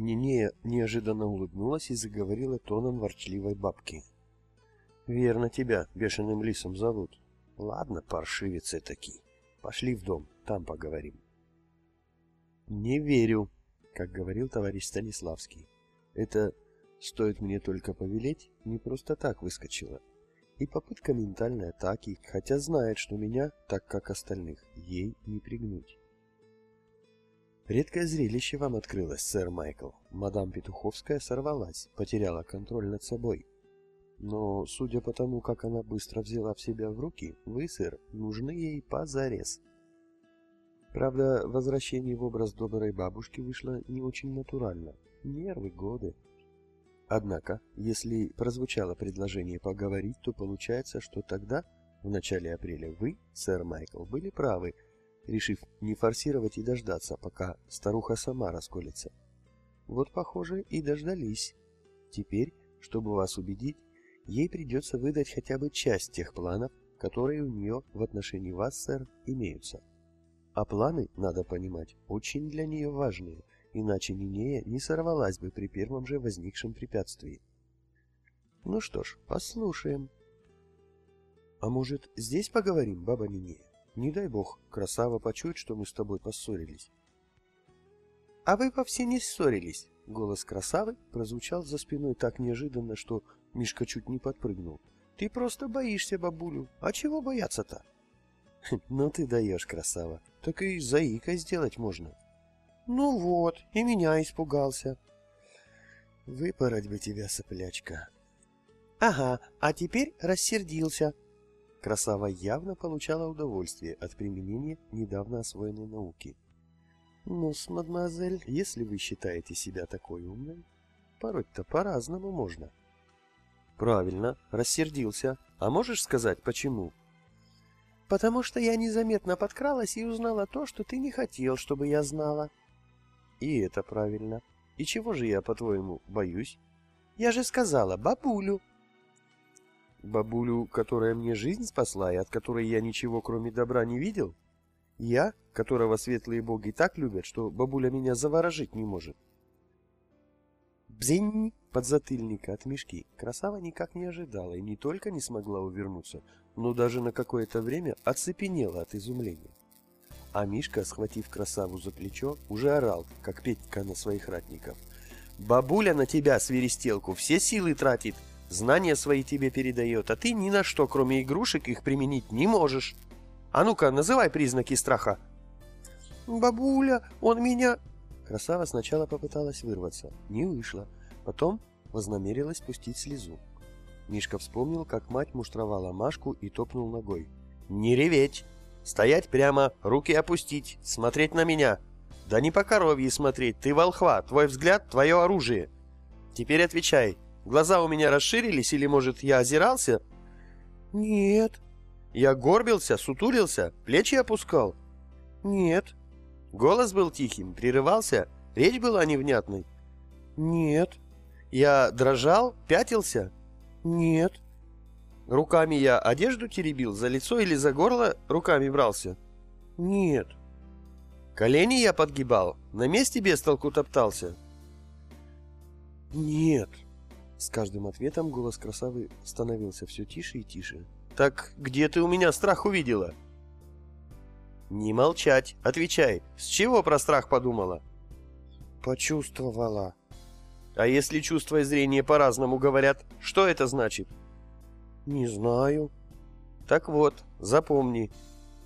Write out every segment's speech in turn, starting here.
Нинея неожиданно улыбнулась и заговорила тоном ворчливой бабки. «Верно тебя бешеным лисом зовут. Ладно, паршивец этакий. Пошли в дом, там поговорим». «Не верю», как говорил товарищ Станиславский. Это, стоит мне только повелеть, не просто так выскочила. И попытка ментальной атаки, хотя знает, что меня, так как остальных, ей не пригнуть. Редкое зрелище вам открылось, сэр Майкл. Мадам Петуховская сорвалась, потеряла контроль над собой. Но, судя по тому, как она быстро взяла в себя в руки, вы, сэр, нужны ей позарез. Правда, возвращение в образ доброй бабушки вышло не очень натурально. Нервы, годы. Однако, если прозвучало предложение поговорить, то получается, что тогда, в начале апреля, вы, сэр Майкл, были правы – решив не форсировать и дождаться, пока старуха сама расколется. Вот, похоже, и дождались. Теперь, чтобы вас убедить, ей придется выдать хотя бы часть тех планов, которые у нее в отношении вас, сэр, имеются. А планы, надо понимать, очень для нее важные, иначе Нинея не сорвалась бы при первом же возникшем препятствии. Ну что ж, послушаем. А может, здесь поговорим, баба Нинея? Не дай бог, красава почует, что мы с тобой поссорились. А вы вовсе не ссорились. Голос красавы прозвучал за спиной так неожиданно, что Мишка чуть не подпрыгнул. Ты просто боишься бабулю. А чего бояться-то? Ну ты даешь, красава. Так и заикой сделать можно. Ну вот, и меня испугался. Выпороть бы тебя, соплячка. Ага, а теперь рассердился, Красава явно получала удовольствие от применения недавно освоенной науки. ну мадемуазель, если вы считаете себя такой умной, пороть-то по-разному можно. Правильно, рассердился. А можешь сказать, почему? Потому что я незаметно подкралась и узнала то, что ты не хотел, чтобы я знала. И это правильно. И чего же я, по-твоему, боюсь? Я же сказала, бабулю. Бабулю, которая мне жизнь спасла и от которой я ничего кроме добра не видел? Я, которого светлые боги так любят, что бабуля меня заворожить не может. Бзинь! Подзатыльника от мешки красава никак не ожидала и не только не смогла увернуться, но даже на какое-то время оцепенела от изумления. А Мишка, схватив красаву за плечо, уже орал, как Петька на своих ратников. «Бабуля на тебя, свиристелку, все силы тратит, Знания свои тебе передает, а ты ни на что, кроме игрушек, их применить не можешь. А ну-ка, называй признаки страха. Бабуля, он меня... Красава сначала попыталась вырваться, не вышла. Потом вознамерилась пустить слезу. Мишка вспомнил, как мать муштровала Машку и топнул ногой. «Не реветь! Стоять прямо, руки опустить, смотреть на меня! Да не по коровье смотреть, ты волхва, твой взгляд — твое оружие! Теперь отвечай, Глаза у меня расширились или, может, я озирался? Нет. Я горбился, сутулился, плечи опускал? Нет. Голос был тихим, прерывался, речь была невнятной? Нет. Я дрожал, пятился? Нет. Руками я одежду теребил, за лицо или за горло руками брался? Нет. Колени я подгибал, на месте без толку топтался? Нет. С каждым ответом голос красавы становился все тише и тише. «Так где ты у меня страх увидела?» «Не молчать, отвечай. С чего про страх подумала?» «Почувствовала». «А если чувство и зрение по-разному говорят, что это значит?» «Не знаю». «Так вот, запомни.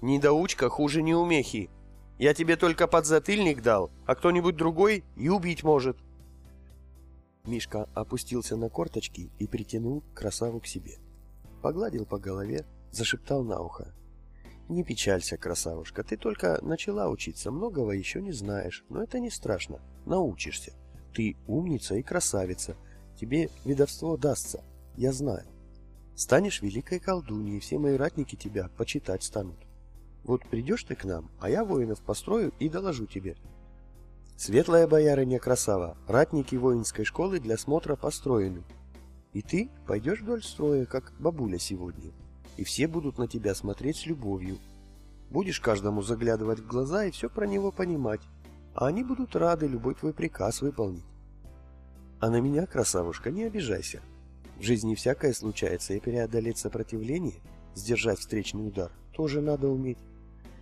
Недоучка хуже неумехи. Я тебе только подзатыльник дал, а кто-нибудь другой и убить может». Мишка опустился на корточки и притянул красаву к себе. Погладил по голове, зашептал на ухо. «Не печалься, красавушка, ты только начала учиться, многого еще не знаешь, но это не страшно, научишься. Ты умница и красавица, тебе ведовство дастся, я знаю. Станешь великой колдуньей, все мои ратники тебя почитать станут. Вот придешь ты к нам, а я воинов построю и доложу тебе, Светлая боярыня красава, ратники воинской школы для смотра построены. И ты пойдешь вдоль строя, как бабуля сегодня, и все будут на тебя смотреть с любовью. Будешь каждому заглядывать в глаза и все про него понимать, а они будут рады любой твой приказ выполнить. А на меня, красавушка, не обижайся. В жизни всякое случается, и преодолеть сопротивление, сдержать встречный удар, тоже надо уметь.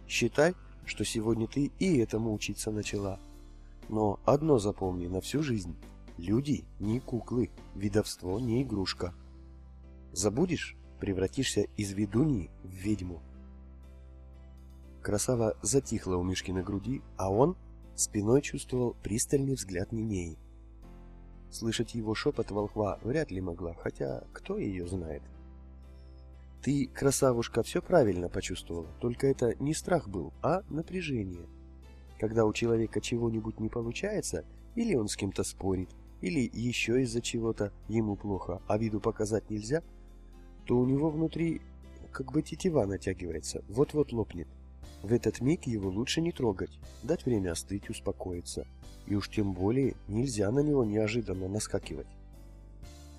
Считай, что сегодня ты и этому учиться начала. Но одно запомни на всю жизнь. Люди не куклы, видовство не игрушка. Забудешь, превратишься из ведуньи в ведьму. Красава затихла у Мишки на груди, а он спиной чувствовал пристальный взгляд Нинеи. Слышать его шепот волхва вряд ли могла, хотя кто ее знает. Ты, красавушка, все правильно почувствовала, только это не страх был, а напряжение. Когда у человека чего-нибудь не получается, или он с кем-то спорит, или еще из-за чего-то ему плохо, а виду показать нельзя, то у него внутри как бы тетива натягивается, вот-вот лопнет. В этот миг его лучше не трогать, дать время остыть, успокоиться. И уж тем более нельзя на него неожиданно наскакивать.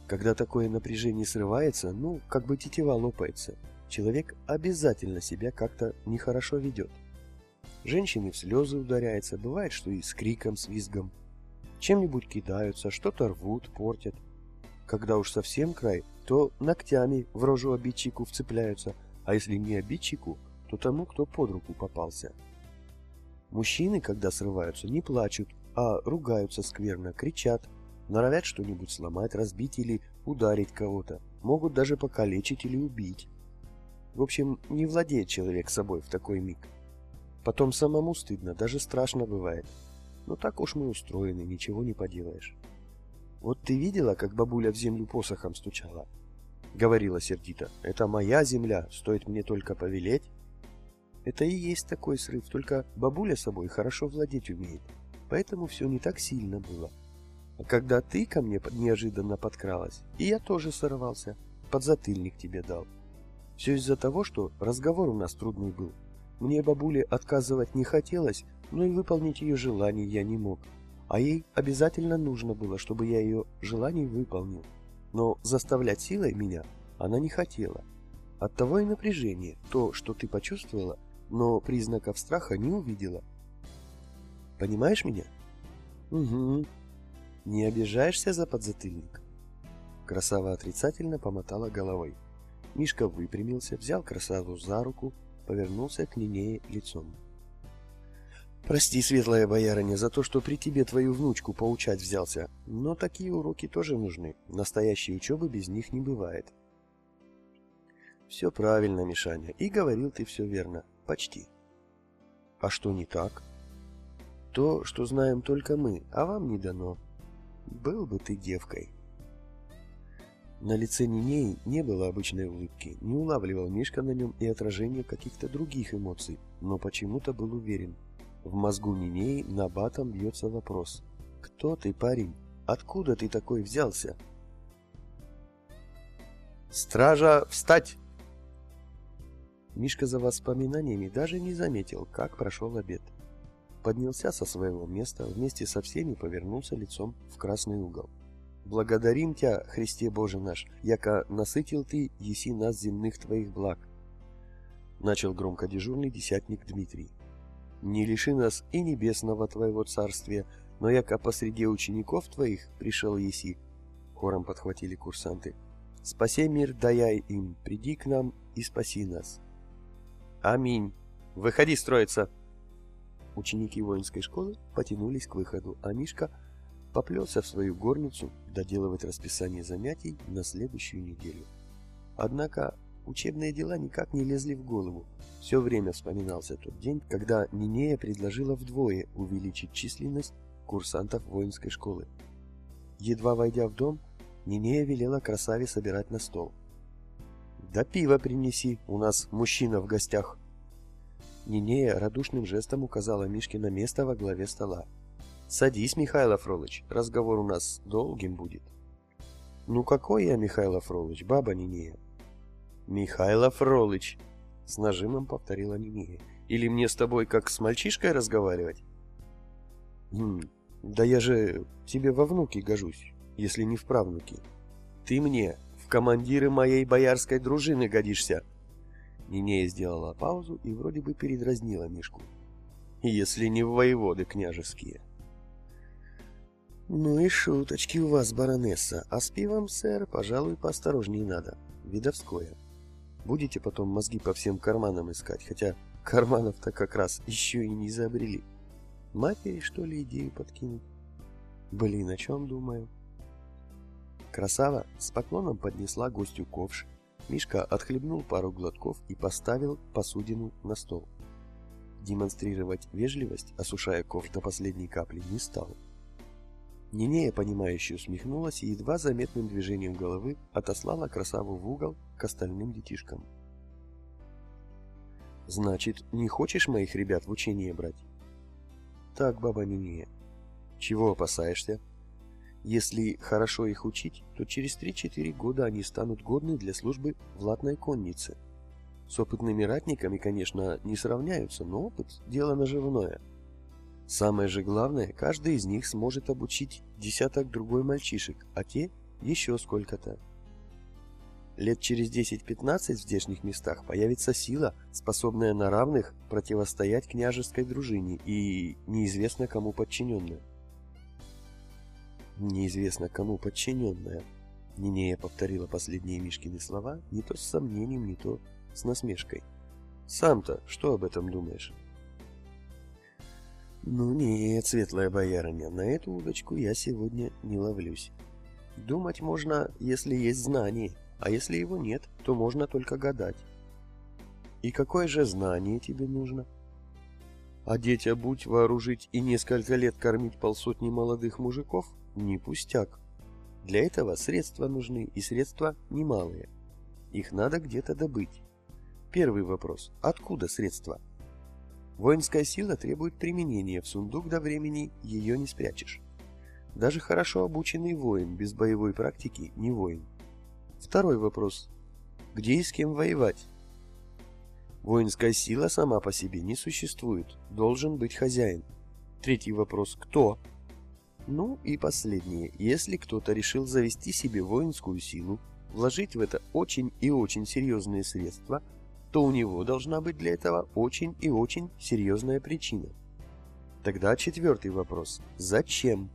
Когда такое напряжение срывается, ну, как бы тетива лопается, человек обязательно себя как-то нехорошо ведет. Женщины в слезы ударяются, бывает, что и с криком, с визгом. Чем-нибудь кидаются, что-то рвут, портят. Когда уж совсем край, то ногтями в рожу обидчику вцепляются, а если не обидчику, то тому, кто под руку попался. Мужчины, когда срываются, не плачут, а ругаются скверно, кричат, норовят что-нибудь сломать, разбить или ударить кого-то, могут даже покалечить или убить. В общем, не владеет человек собой в такой миг. Потом самому стыдно, даже страшно бывает. Но так уж мы устроены, ничего не поделаешь. Вот ты видела, как бабуля в землю посохом стучала? Говорила сердито, это моя земля, стоит мне только повелеть. Это и есть такой срыв, только бабуля собой хорошо владеть умеет. Поэтому все не так сильно было. А когда ты ко мне неожиданно подкралась, и я тоже сорвался, подзатыльник тебе дал. Все из-за того, что разговор у нас трудный был. Мне бабуле отказывать не хотелось, но и выполнить ее желание я не мог. А ей обязательно нужно было, чтобы я ее желание выполнил. Но заставлять силой меня она не хотела. Оттого и напряжение, то, что ты почувствовала, но признаков страха не увидела. Понимаешь меня? Угу. Не обижаешься за подзатыльник? Красава отрицательно помотала головой. Мишка выпрямился, взял красаву за руку, повернулся к Нинее лицом. Прости, светлая боярыня, за то, что при тебе твою внучку поучать взялся, но такие уроки тоже нужны. Настоящей учебы без них не бывает. Все правильно, Мишаня, и говорил ты все верно. Почти. А что не так? То, что знаем только мы, а вам не дано. Был бы ты девкой. На лице Нинеи не было обычной улыбки, не улавливал Мишка на нем и отражение каких-то других эмоций, но почему-то был уверен. В мозгу Нинеи на батом бьется вопрос. «Кто ты, парень? Откуда ты такой взялся?» «Стража, встать!» Мишка за воспоминаниями даже не заметил, как прошел обед. Поднялся со своего места, вместе со всеми повернулся лицом в красный угол. «Благодарим Тя, Христе Боже наш, яко насытил Ты, еси нас земных Твоих благ!» Начал громко дежурный десятник Дмитрий. «Не лиши нас и небесного Твоего царствия, но яко посреди учеников Твоих пришел еси!» Хором подхватили курсанты. «Спаси мир, даяй им, приди к нам и спаси нас!» Аминь. Выходи строиться. Ученики воинской школы потянулись к выходу, а Мишка поплелся в свою горницу доделывать расписание занятий на следующую неделю. Однако учебные дела никак не лезли в голову. Все время вспоминался тот день, когда Нинея предложила вдвое увеличить численность курсантов воинской школы. Едва войдя в дом, Нинея велела красаве собирать на стол – да пиво принеси, у нас мужчина в гостях. Нинея радушным жестом указала Мишке на место во главе стола. Садись, Михаил Фролыч, разговор у нас долгим будет. Ну какой я, Михаил Фролыч, баба Нинея? Михаил Фролыч, с нажимом повторила Нинея. Или мне с тобой как с мальчишкой разговаривать? Хм, да я же тебе во внуки гожусь, если не в правнуки. Ты мне командиры моей боярской дружины годишься. Нинея сделала паузу и вроде бы передразнила Мишку. Если не в воеводы княжеские. Ну и шуточки у вас, баронесса. А с пивом, сэр, пожалуй, поосторожнее надо. Видовское. Будете потом мозги по всем карманам искать, хотя карманов-то как раз еще и не изобрели. Матери, что ли, идею подкинуть? Блин, о чем думаю? Красава с поклоном поднесла гостю ковш. Мишка отхлебнул пару глотков и поставил посудину на стол. Демонстрировать вежливость, осушая ковш до последней капли, не стал. Нинея, понимающе усмехнулась и едва заметным движением головы отослала красаву в угол к остальным детишкам. «Значит, не хочешь моих ребят в учение брать?» «Так, баба Нинея. Чего опасаешься?» Если хорошо их учить, то через 3-4 года они станут годны для службы в латной коннице. С опытными ратниками, конечно, не сравняются, но опыт – дело наживное. Самое же главное, каждый из них сможет обучить десяток другой мальчишек, а те – еще сколько-то. Лет через 10-15 в здешних местах появится сила, способная на равных противостоять княжеской дружине и неизвестно кому подчиненная неизвестно кому подчиненная. Нинея повторила последние Мишкины слова не то с сомнением, не то с насмешкой. «Сам-то что об этом думаешь?» «Ну нет, светлая боярыня, на эту удочку я сегодня не ловлюсь. Думать можно, если есть знание, а если его нет, то можно только гадать. И какое же знание тебе нужно?» «Одеть, обуть, вооружить и несколько лет кормить полсотни молодых мужиков?» не пустяк. Для этого средства нужны, и средства немалые. Их надо где-то добыть. Первый вопрос. Откуда средства? Воинская сила требует применения, в сундук до времени ее не спрячешь. Даже хорошо обученный воин без боевой практики не воин. Второй вопрос. Где и с кем воевать? Воинская сила сама по себе не существует, должен быть хозяин. Третий вопрос. Кто? Ну и последнее. Если кто-то решил завести себе воинскую силу, вложить в это очень и очень серьезные средства, то у него должна быть для этого очень и очень серьезная причина. Тогда четвертый вопрос. Зачем?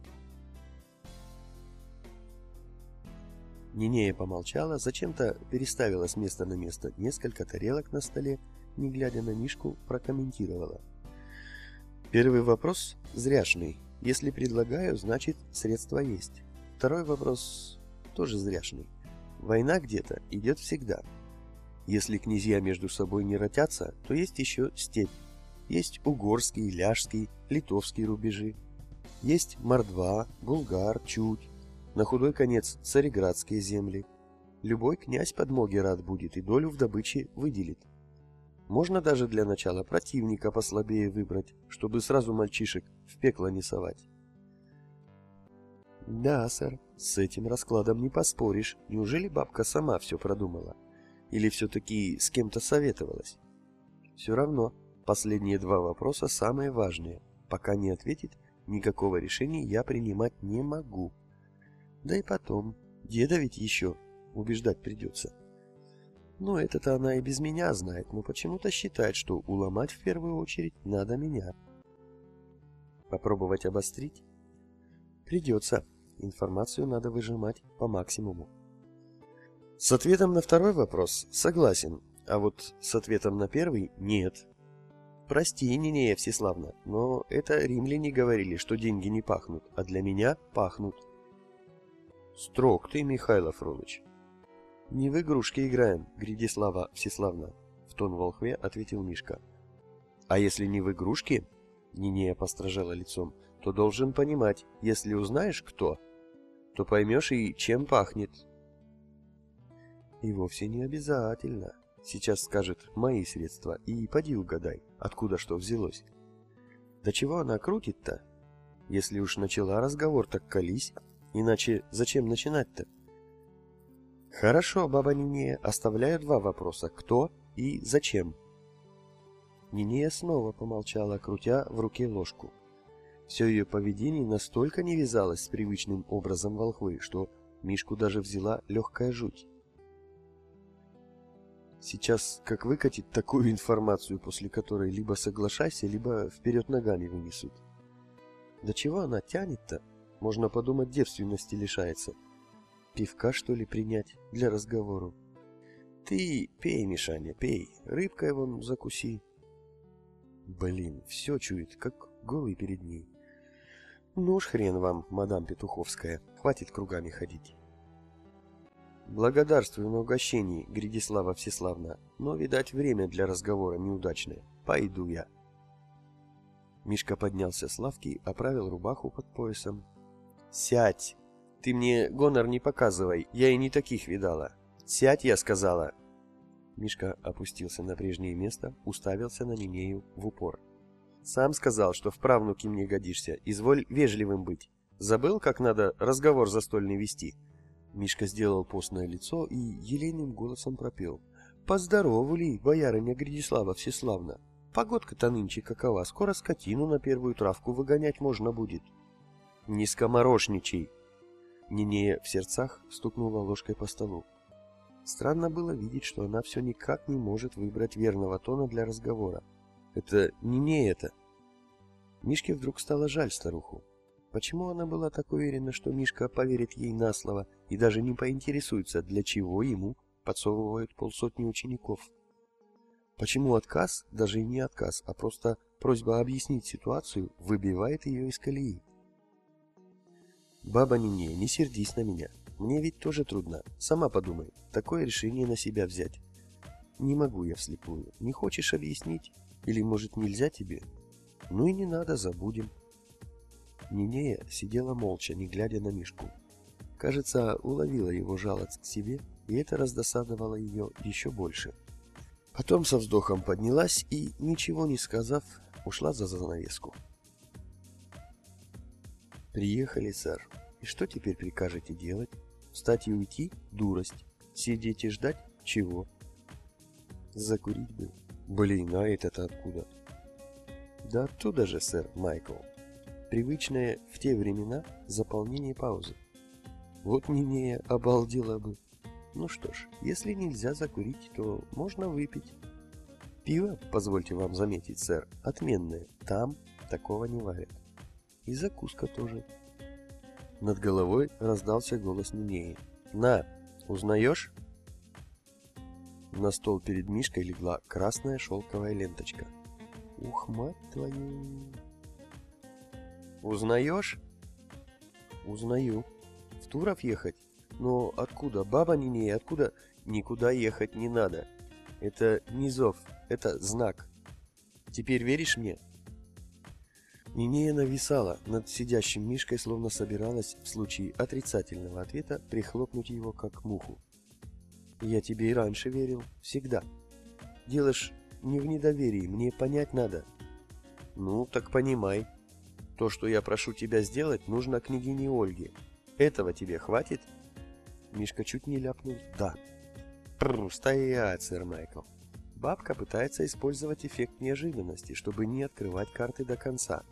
Нинея помолчала, зачем-то переставила с места на место несколько тарелок на столе, не глядя на Мишку, прокомментировала. Первый вопрос зряшный, если предлагаю, значит средства есть. Второй вопрос тоже зряшный. Война где-то идет всегда. Если князья между собой не ротятся, то есть еще степь. Есть угорский, ляжский, литовский рубежи. Есть Мордва, Булгар, Чуть. На худой конец цареградские земли. Любой князь подмоги рад будет и долю в добыче выделит. Можно даже для начала противника послабее выбрать, чтобы сразу мальчишек в пекло не совать. Да, сэр, с этим раскладом не поспоришь. Неужели бабка сама все продумала? Или все-таки с кем-то советовалась? Все равно, последние два вопроса самые важные. Пока не ответит, никакого решения я принимать не могу. Да и потом, деда ведь еще убеждать придется. Ну, это-то она и без меня знает, но почему-то считает, что уломать в первую очередь надо меня. Попробовать обострить? Придется. Информацию надо выжимать по максимуму. С ответом на второй вопрос согласен, а вот с ответом на первый нет. Прости, Нинея Всеславна, но это римляне говорили, что деньги не пахнут, а для меня пахнут. Строг ты, Михаил Афроныч. «Не в игрушки играем, Гридислава Всеславна», — в тон волхве ответил Мишка. «А если не в игрушки?» — Нинея постражала лицом. «То должен понимать, если узнаешь, кто, то поймешь и чем пахнет». «И вовсе не обязательно», — сейчас скажет «мои средства» и поди угадай, откуда что взялось. «Да чего она крутит-то? Если уж начала разговор, так колись, иначе зачем начинать-то?» Хорошо, баба Нинея, оставляю два вопроса. Кто и зачем? Нинея снова помолчала, крутя в руке ложку. Все ее поведение настолько не вязалось с привычным образом волхвы, что Мишку даже взяла легкая жуть. Сейчас как выкатить такую информацию, после которой либо соглашайся, либо вперед ногами вынесут. Да чего она тянет-то? Можно подумать, девственности лишается. Пивка, что ли, принять для разговору? Ты пей, Мишаня, пей. Рыбкой вон закуси. Блин, все чует, как голый перед ней. Ну уж хрен вам, мадам Петуховская, хватит кругами ходить. Благодарствую на угощении, Гридислава Всеславна, но, видать, время для разговора неудачное. Пойду я. Мишка поднялся с лавки, оправил рубаху под поясом. «Сядь! Ты мне гонор не показывай, я и не таких видала. Сядь, я сказала!» Мишка опустился на прежнее место, уставился на Нинею в упор. Сам сказал, что в правнуке мне годишься. Изволь вежливым быть. Забыл, как надо разговор застольный вести?» Мишка сделал постное лицо и елейным голосом пропел. «Поздоровали, боярыня Гридислава Всеславна. Погодка-то нынче какова, скоро скотину на первую травку выгонять можно будет». «Не скоморошничай!» Нинея в сердцах стукнула ложкой по столу. Странно было видеть, что она все никак не может выбрать верного тона для разговора. Это не не это. Мишке вдруг стало жаль старуху. Почему она была так уверена, что Мишка поверит ей на слово и даже не поинтересуется, для чего ему подсовывают полсотни учеников? Почему отказ, даже не отказ, а просто просьба объяснить ситуацию, выбивает ее из колеи? Баба Нине, не сердись на меня. Мне ведь тоже трудно. Сама подумай, такое решение на себя взять. Не могу я вслепую. Не хочешь объяснить? Или, может, нельзя тебе? Ну и не надо, забудем. Нинея сидела молча, не глядя на Мишку. Кажется, уловила его жалость к себе, и это раздосадовало ее еще больше. Потом со вздохом поднялась и, ничего не сказав, ушла за занавеску. «Приехали, сэр. И что теперь прикажете делать? Встать и уйти? Дурость. Сидеть и ждать? Чего?» «Закурить бы. Блин, а это-то откуда? Да оттуда же, сэр Майкл. Привычное в те времена заполнение паузы. Вот Нинея обалдела бы. Ну что ж, если нельзя закурить, то можно выпить. Пиво, позвольте вам заметить, сэр, отменное. Там такого не варят. И закуска тоже. Над головой раздался голос Нинеи. «На, узнаешь?» На стол перед Мишкой легла красная шелковая ленточка. Ух, мать твою! Узнаешь? Узнаю. В Туров ехать? Но откуда? Баба Нинея, откуда? Никуда ехать не надо. Это не зов, это знак. Теперь веришь мне? Нинея нависала над сидящим Мишкой, словно собиралась в случае отрицательного ответа прихлопнуть его как муху. Я тебе и раньше верил. Всегда. Ж не в недоверии, мне понять надо. Ну, так понимай. То, что я прошу тебя сделать, нужно княгине Ольге. Этого тебе хватит? Мишка чуть не ляпнул «да». Прррр, стоять, сэр Майкл. Бабка пытается использовать эффект неожиданности, чтобы не открывать карты до конца.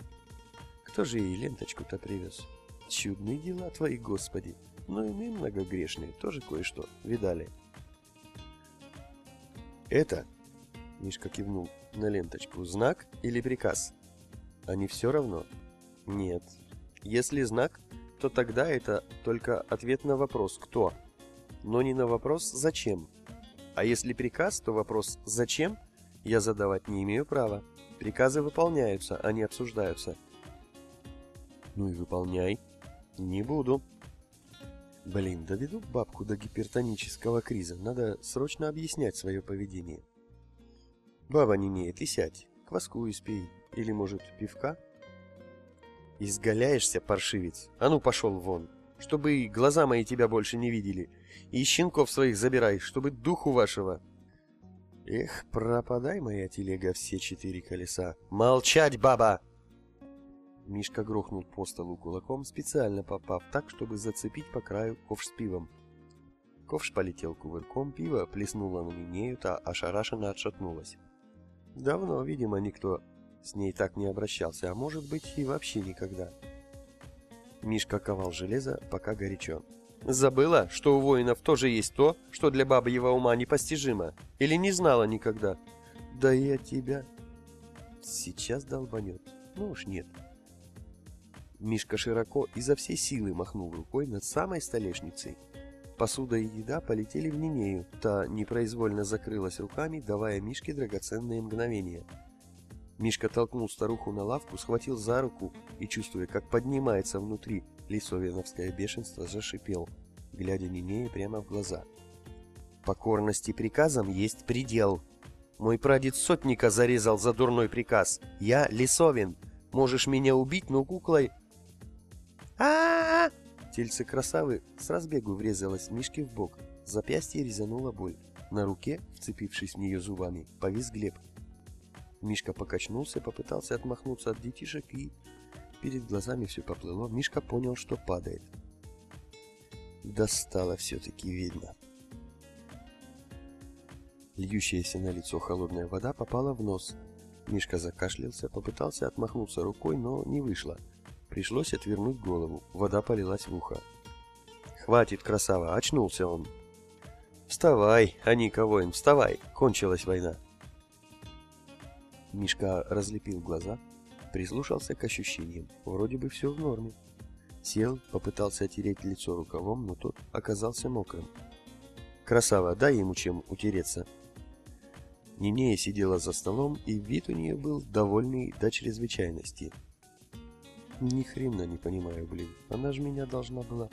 Кто же ей ленточку-то привез? Чудные дела твои, господи. Но и мы многогрешные, тоже кое-что видали. Это, Мишка кивнул на ленточку, знак или приказ? Не все равно? Нет. Если знак, то тогда это только ответ на вопрос «кто?», но не на вопрос «зачем?». А если приказ, то вопрос «зачем?» я задавать не имею права. Приказы выполняются, а не обсуждаются. Ну и выполняй. Не буду. Блин, доведу бабку до гипертонического криза. Надо срочно объяснять свое поведение. Баба не имеет, и сядь. Кваску испей. Или, может, пивка? Изгаляешься, паршивец. А ну, пошел вон. Чтобы глаза мои тебя больше не видели. И щенков своих забирай, чтобы духу вашего... Эх, пропадай, моя телега, все четыре колеса. Молчать, баба! Мишка грохнул по столу кулаком, специально попав так, чтобы зацепить по краю ковш с пивом. Ковш полетел кувырком, пиво плеснуло на Минею, та ошарашенно отшатнулась. Давно, видимо, никто с ней так не обращался, а может быть и вообще никогда. Мишка ковал железо, пока горячо. Забыла, что у воинов тоже есть то, что для бабьего ума непостижимо? Или не знала никогда? Да я тебя... Сейчас долбанет. Ну уж нет. Мишка широко изо всей силы махнул рукой над самой столешницей. Посуда и еда полетели в Нинею, та непроизвольно закрылась руками, давая Мишке драгоценные мгновения. Мишка толкнул старуху на лавку, схватил за руку и, чувствуя, как поднимается внутри лисовиновское бешенство, зашипел, глядя Нинее прямо в глаза. «Покорности приказам есть предел. Мой прадед сотника зарезал за дурной приказ. Я Лисовин. Можешь меня убить, но куклой...» а, -а, -а Тельце красавы с разбегу врезалось Мишке в бок. Запястье резанула боль. На руке, вцепившись в нее зубами, повис Глеб. Мишка покачнулся, попытался отмахнуться от детишек и... Перед глазами все поплыло. Мишка понял, что падает. Достала все-таки ведьма. Льющаяся на лицо холодная вода попала в нос. Мишка закашлялся, попытался отмахнуться рукой, но не вышло. Пришлось отвернуть голову. Вода полилась в ухо. «Хватит, красава!» — очнулся он. «Вставай, а никого им, вставай! Кончилась война!» Мишка разлепил глаза, прислушался к ощущениям. Вроде бы все в норме. Сел, попытался отереть лицо рукавом, но тот оказался мокрым. «Красава, дай ему чем утереться!» Нинея сидела за столом, и вид у нее был довольный до чрезвычайности. Ни хрена не понимаю, блин. Она же меня должна была...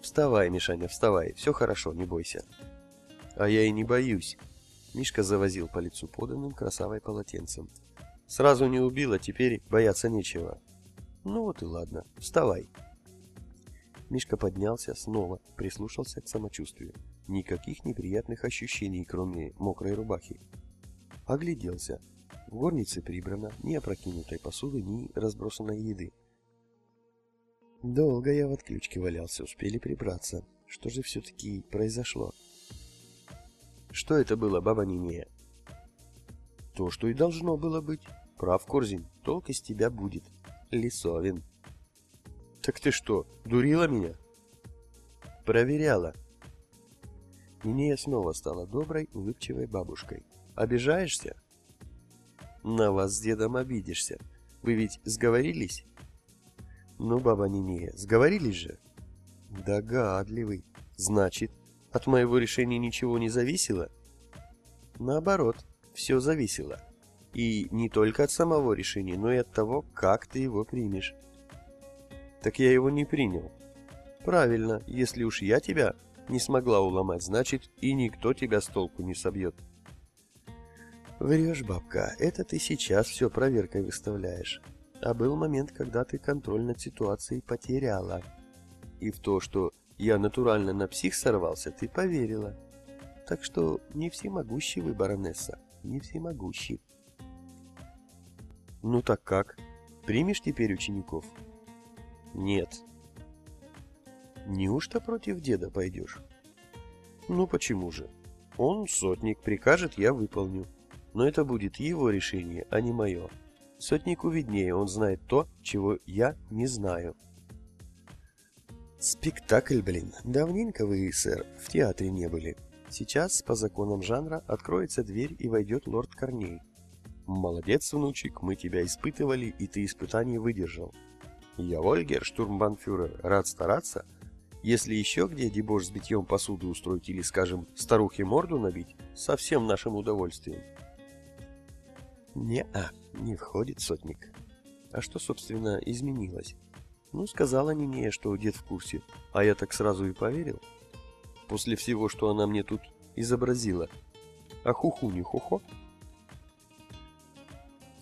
Вставай, Мишаня, вставай. Все хорошо, не бойся. А я и не боюсь. Мишка завозил по лицу поданным красавой полотенцем. Сразу не убила, теперь бояться нечего. Ну вот и ладно. Вставай. Мишка поднялся снова, прислушался к самочувствию. Никаких неприятных ощущений, кроме мокрой рубахи. Огляделся. В горнице прибрано, ни опрокинутой посуды, ни разбросанной еды. Долго я в отключке валялся, успели прибраться. Что же все-таки произошло? Что это было, баба Нинея? То, что и должно было быть. Прав, Корзин, толк из тебя будет. Лисовин. Так ты что, дурила меня? Проверяла. Нинея снова стала доброй, улыбчивой бабушкой. Обижаешься? На вас с дедом обидишься. Вы ведь сговорились? Ну, баба Нинея, сговорились же? Догадливый. Значит, от моего решения ничего не зависело? Наоборот, все зависело. И не только от самого решения, но и от того, как ты его примешь. Так я его не принял. Правильно, если уж я тебя не смогла уломать, значит и никто тебя с толку не собьет. Врешь, бабка, это ты сейчас все проверкой выставляешь. А был момент, когда ты контроль над ситуацией потеряла. И в то, что я натурально на псих сорвался, ты поверила. Так что не всемогущий вы, баронесса, не всемогущий. Ну так как? Примешь теперь учеников? Нет. Неужто против деда пойдешь? Ну почему же? Он сотник, прикажет, я выполню. Но это будет его решение, а не мое. Сотнику виднее, он знает то, чего я не знаю. Спектакль, блин. Давненько вы, сэр, в театре не были. Сейчас, по законам жанра, откроется дверь и войдет лорд Корней. Молодец, внучек, мы тебя испытывали, и ты испытание выдержал. Я Ольгер, штурмбанфюрер, рад стараться. Если еще где дебош с битьем посуды устроить или, скажем, старухе морду набить, со всем нашим удовольствием. Не-а, не входит сотник. А что, собственно, изменилось? Ну, сказала Нинея, что дед в курсе, а я так сразу и поверил. После всего, что она мне тут изобразила. А хуху не хухо?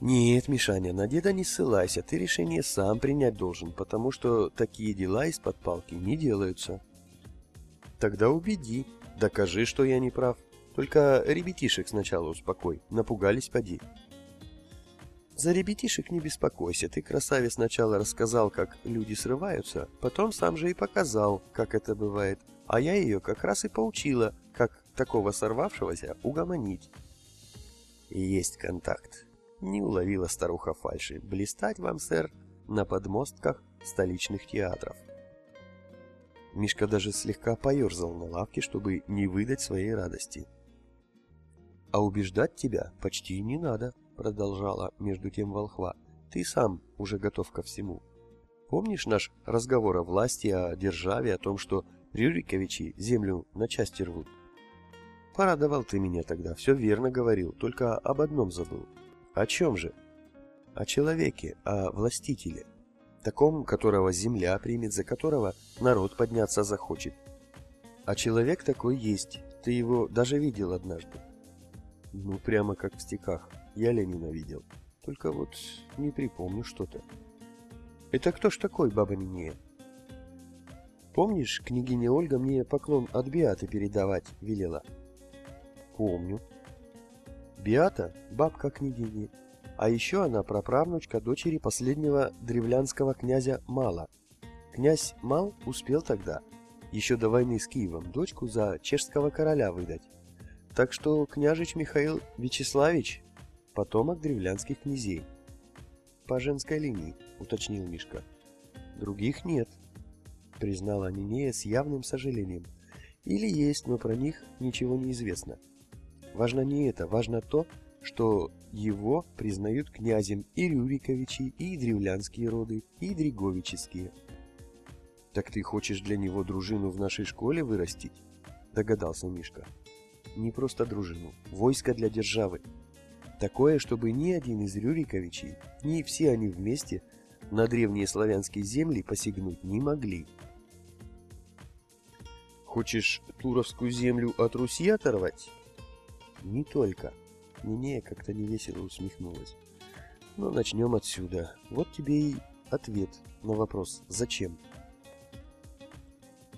Нет, Мишаня, на деда не ссылайся, ты решение сам принять должен, потому что такие дела из-под палки не делаются. Тогда убеди, докажи, что я не прав. Только ребятишек сначала успокой, напугались поди. За ребятишек не беспокойся, ты, красавец, сначала рассказал, как люди срываются, потом сам же и показал, как это бывает, а я ее как раз и поучила, как такого сорвавшегося угомонить. Есть контакт. Не уловила старуха фальши. Блистать вам, сэр, на подмостках столичных театров. Мишка даже слегка поерзал на лавке, чтобы не выдать своей радости. А убеждать тебя почти не надо, продолжала между тем волхва. Ты сам уже готов ко всему. Помнишь наш разговор о власти, о державе, о том, что Рюриковичи землю на части рвут? Порадовал ты меня тогда, все верно говорил, только об одном забыл. О чем же? О человеке, о властителе. Таком, которого земля примет, за которого народ подняться захочет. А человек такой есть, ты его даже видел однажды. Ну, прямо как в стихах, я Ленина видел. Только вот не припомню что-то. Это кто ж такой, баба Нинея? Помнишь, княгиня Ольга мне поклон от Биаты передавать велела? Помню. Биата – бабка княгини. А еще она праправнучка дочери последнего древлянского князя Мала. Князь Мал успел тогда, еще до войны с Киевом, дочку за чешского короля выдать. Так что княжич Михаил Вячеславич – потомок древлянских князей. По женской линии, уточнил Мишка. Других нет, признала Нинея с явным сожалением. Или есть, но про них ничего не известно. Важно не это, важно то, что его признают князем и Рюриковичи, и древлянские роды, и Дриговические. «Так ты хочешь для него дружину в нашей школе вырастить?» – догадался Мишка. «Не просто дружину, войско для державы. Такое, чтобы ни один из Рюриковичей, ни все они вместе на древние славянские земли посягнуть не могли. Хочешь Туровскую землю от Руси оторвать? Не только. Нинея как-то невесело усмехнулась. Но начнем отсюда. Вот тебе и ответ на вопрос «Зачем?».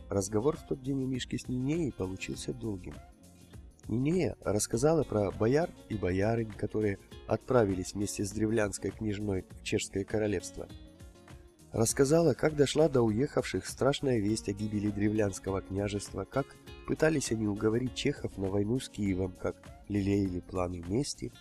Разговор в тот день у Мишки с Нинеей получился долгим. Нинея рассказала про бояр и боярынь, которые отправились вместе с древлянской княжной в Чешское королевство. Рассказала, как дошла до уехавших страшная весть о гибели древлянского княжества, как пытались они уговорить чехов на войну с Киевом, как лелеяли планы мести.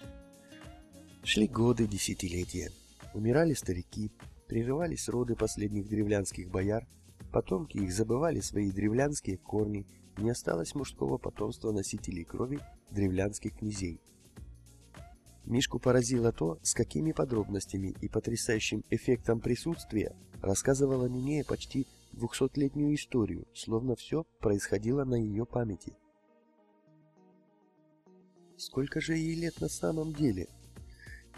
Шли годы, десятилетия. Умирали старики, прерывались роды последних древлянских бояр, потомки их забывали свои древлянские корни не осталось мужского потомства носителей крови древлянских князей. Мишку поразило то, с какими подробностями и потрясающим эффектом присутствия рассказывала Нинея почти двухсотлетнюю историю, словно все происходило на ее памяти. Сколько же ей лет на самом деле?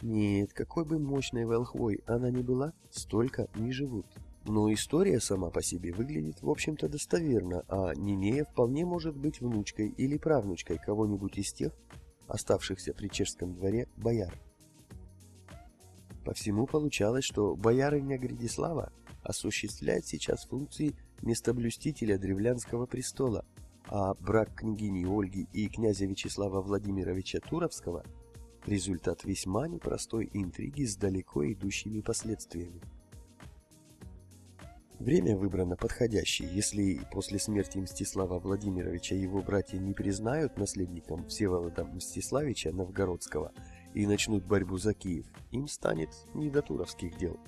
Нет, какой бы мощной волхвой она ни была, столько не живут. Но история сама по себе выглядит, в общем-то, достоверно, а Нинея вполне может быть внучкой или правнучкой кого-нибудь из тех, оставшихся при чешском дворе бояр. По всему получалось, что боярыня Гридислава осуществляет сейчас функции местоблюстителя древлянского престола, а брак княгини Ольги и князя Вячеслава Владимировича Туровского – результат весьма непростой интриги с далеко идущими последствиями. Время выбрано подходящее. Если после смерти Мстислава Владимировича его братья не признают наследником Всеволода Мстиславича Новгородского и начнут борьбу за Киев, им станет не до туровских дел.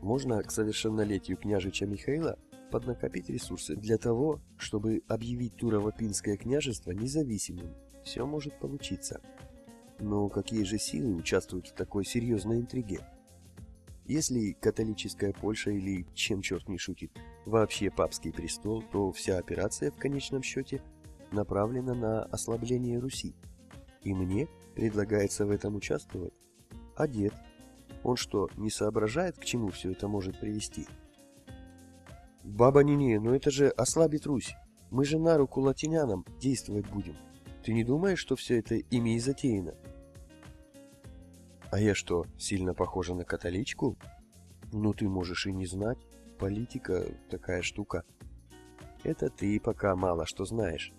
Можно к совершеннолетию княжича Михаила поднакопить ресурсы для того, чтобы объявить Турово-Пинское княжество независимым. Все может получиться. Но какие же силы участвуют в такой серьезной интриге? Если католическая Польша или, чем черт не шутит, вообще папский престол, то вся операция в конечном счете направлена на ослабление Руси. И мне предлагается в этом участвовать. А дед? Он что, не соображает, к чему все это может привести? Баба Нине, но это же ослабит Русь. Мы же на руку латинянам действовать будем. Ты не думаешь, что все это ими и затеяно? А я что, сильно похожа на католичку? Ну, ты можешь и не знать. Политика такая штука. Это ты пока мало что знаешь.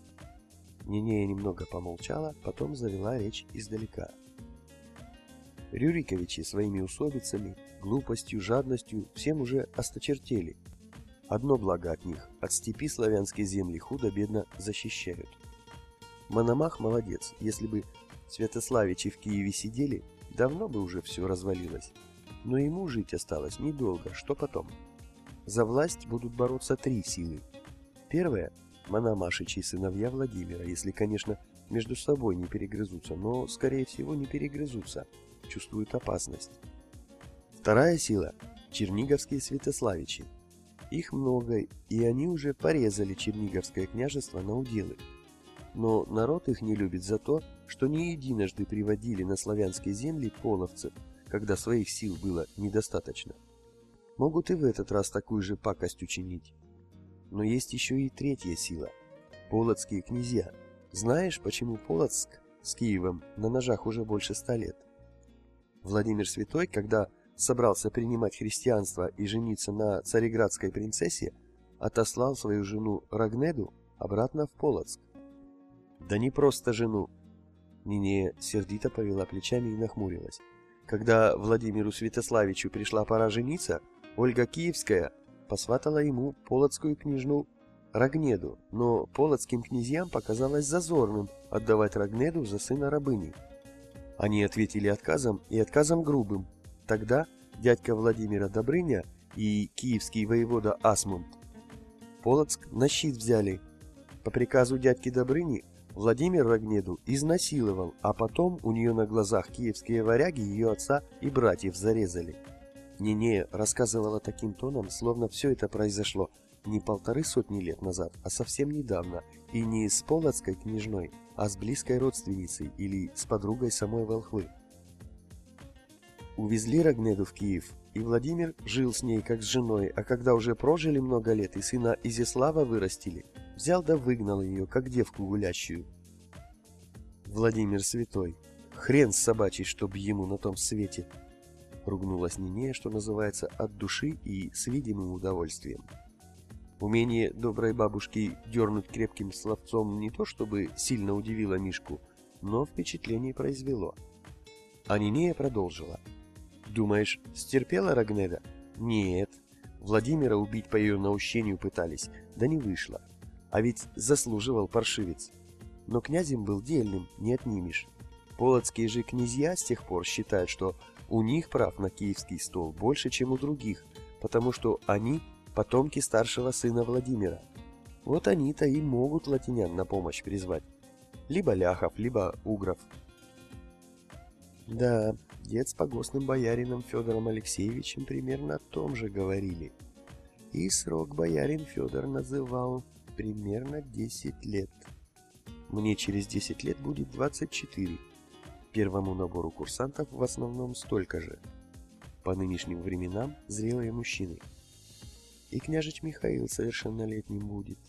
Нинея немного помолчала, потом завела речь издалека. Рюриковичи своими усобицами, глупостью, жадностью всем уже осточертели. Одно благо от них – от степи славянские земли худо-бедно защищают. Мономах молодец, если бы Святославичи в Киеве сидели – Давно бы уже все развалилось. Но ему жить осталось недолго, что потом? За власть будут бороться три силы. Первая – Мономашичи сыновья Владимира, если, конечно, между собой не перегрызутся, но, скорее всего, не перегрызутся, чувствуют опасность. Вторая сила черниговские святославичи. Их много, и они уже порезали Черниговское княжество на уделы. Но народ их не любит за то, что не единожды приводили на славянские земли половцев, когда своих сил было недостаточно. Могут и в этот раз такую же пакость учинить. Но есть еще и третья сила – полоцкие князья. Знаешь, почему Полоцк с Киевом на ножах уже больше ста лет? Владимир Святой, когда собрался принимать христианство и жениться на цареградской принцессе, отослал свою жену Рагнеду обратно в Полоцк. Да не просто жену. Нинея сердито повела плечами и нахмурилась. Когда Владимиру Святославичу пришла пора жениться, Ольга Киевская посватала ему полоцкую княжну Рагнеду, но полоцким князьям показалось зазорным отдавать Рагнеду за сына рабыни. Они ответили отказом и отказом грубым. Тогда дядька Владимира Добрыня и киевский воевода Асмунд Полоцк на щит взяли. По приказу дядьки Добрыни Владимир Рогнеду изнасиловал, а потом у нее на глазах киевские варяги ее отца и братьев зарезали. Нинея рассказывала таким тоном, словно все это произошло не полторы сотни лет назад, а совсем недавно, и не с полоцкой княжной, а с близкой родственницей или с подругой самой Волхвы. Увезли Рогнеду в Киев, и Владимир жил с ней как с женой, а когда уже прожили много лет и сына Изяслава вырастили, взял да выгнал ее, как девку гулящую. Владимир Святой, хрен собачий, чтоб ему на том свете, ругнулась Нинея, что называется, от души и с видимым удовольствием. Умение доброй бабушки дернуть крепким словцом не то чтобы сильно удивило Мишку, но впечатление произвело. А Нинея продолжила. «Думаешь, стерпела Рагнеда?» «Нет. Владимира убить по ее наущению пытались, да не вышло. А ведь заслуживал паршивец. Но князем был дельным, не отнимешь. Полоцкие же князья с тех пор считают, что у них прав на киевский стол больше, чем у других, потому что они потомки старшего сына Владимира. Вот они-то и могут латинян на помощь призвать. Либо ляхов, либо угров. Да, дед с погостным боярином Федором Алексеевичем примерно о том же говорили. И срок боярин Федор называл примерно 10 лет. Мне через 10 лет будет 24. Первому набору курсантов в основном столько же. По нынешним временам зрелые мужчины. И княжич Михаил совершеннолетним будет.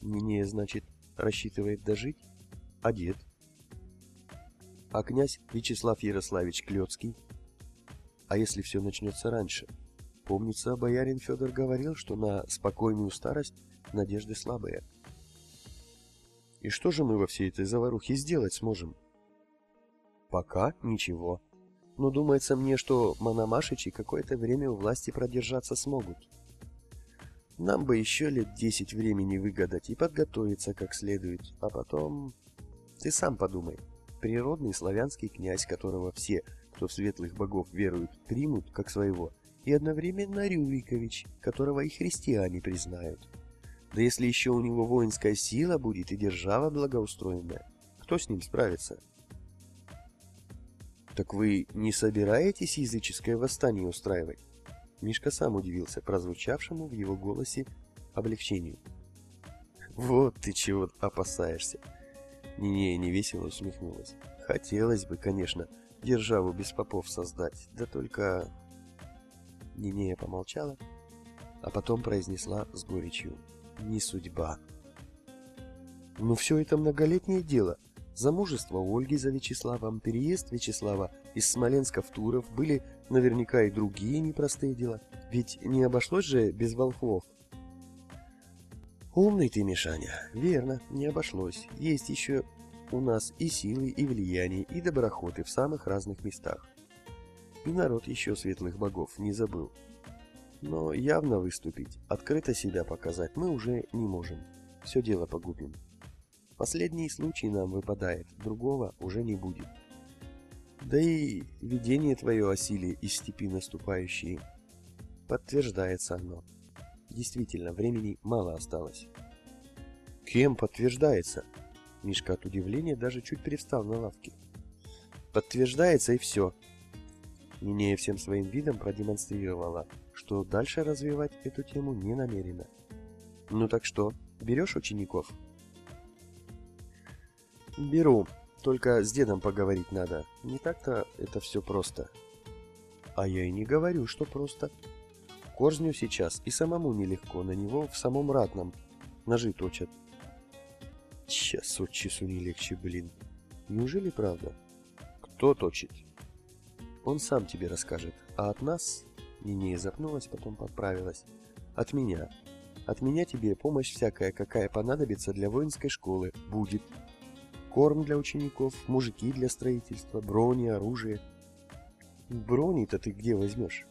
Нинея, значит, рассчитывает дожить? А дед? А князь Вячеслав Ярославич Клёцкий? А если все начнется раньше? Помнится, боярин Федор говорил, что на спокойную старость надежды слабые. И что же мы во всей этой заварухе сделать сможем? Пока ничего. Но думается мне, что Мономашичи какое-то время у власти продержаться смогут. Нам бы еще лет десять времени выгадать и подготовиться как следует, а потом... Ты сам подумай. Природный славянский князь, которого все, кто в светлых богов веруют, примут как своего, и одновременно Рюрикович, которого и христиане признают. Да если еще у него воинская сила будет и держава благоустроенная, кто с ним справится? Так вы не собираетесь языческое восстание устраивать? Мишка сам удивился прозвучавшему в его голосе облегчению. Вот ты чего опасаешься. Нинея невесело усмехнулась. Хотелось бы, конечно, державу без попов создать, да только... Нинея помолчала, а потом произнесла с горечью не судьба. Но все это многолетнее дело. Замужество Ольги за Вячеславом, переезд Вячеслава из Смоленска в Туров были наверняка и другие непростые дела. Ведь не обошлось же без волхвов. Умный ты, Мишаня. Верно, не обошлось. Есть еще у нас и силы, и влияние, и доброхоты в самых разных местах. И народ еще светлых богов не забыл. Но явно выступить, открыто себя показать мы уже не можем. Все дело погубим. Последний случай нам выпадает, другого уже не будет. Да и видение твое о силе из степи наступающей подтверждается оно. Действительно, времени мало осталось. Кем подтверждается? Мишка от удивления даже чуть привстал на лавке. Подтверждается и все. Нинея всем своим видом продемонстрировала, что дальше развивать эту тему не намерена. Ну так что, берешь учеников? Беру, только с дедом поговорить надо. Не так-то это все просто. А я и не говорю, что просто. Корзню сейчас и самому нелегко, на него в самом ратном ножи точат. Час от часу не легче, блин. Неужели правда? Кто точит? Он сам тебе расскажет. А от нас... Нинея запнулась, потом подправилась. От меня. От меня тебе помощь всякая, какая понадобится для воинской школы, будет. Корм для учеников, мужики для строительства, брони, оружие. Брони-то ты где возьмешь?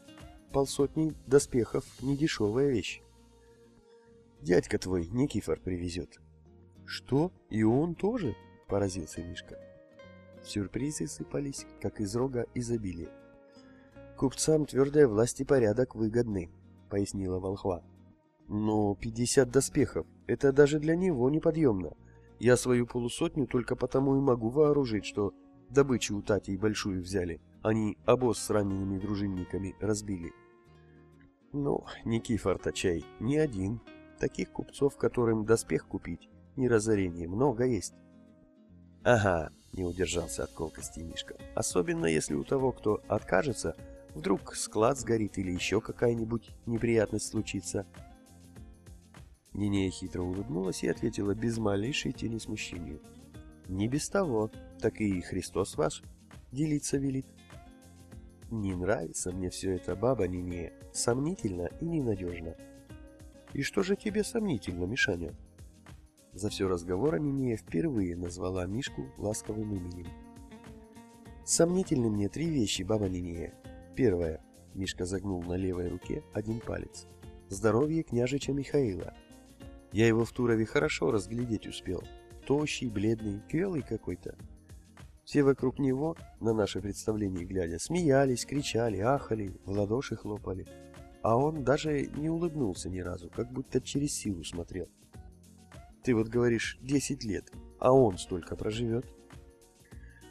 Полсотни доспехов – недешевая вещь. Дядька твой, Никифор, привезет. Что? И он тоже? Поразился Мишка. Сюрпризы сыпались, как из рога изобилия. «Купцам твердая власть и порядок выгодны», — пояснила волхва. «Но пятьдесят доспехов — это даже для него неподъемно. Я свою полусотню только потому и могу вооружить, что добычу у Татей большую взяли. Они обоз с ранеными дружинниками разбили». «Ну, Никифор Тачай, не один. Таких купцов, которым доспех купить, не разорение, много есть». «Ага, не удержался от колкости Мишка. Особенно если у того, кто откажется, вдруг склад сгорит или еще какая-нибудь неприятность случится. Нинея хитро улыбнулась и ответила без малейшей тени смущения. Не без того, так и Христос ваш делиться велит. Не нравится мне все это, баба Нинея, сомнительно и ненадежно. И что же тебе сомнительно, Мишаня? За все разговор Аминея впервые назвала Мишку ласковым именем. «Сомнительны мне три вещи, баба Нинея. Первое. Мишка загнул на левой руке один палец. Здоровье княжича Михаила. Я его в Турове хорошо разглядеть успел. Тощий, бледный, квелый какой-то. Все вокруг него, на наше представление глядя, смеялись, кричали, ахали, в ладоши хлопали. А он даже не улыбнулся ни разу, как будто через силу смотрел. Ты вот говоришь 10 лет, а он столько проживет.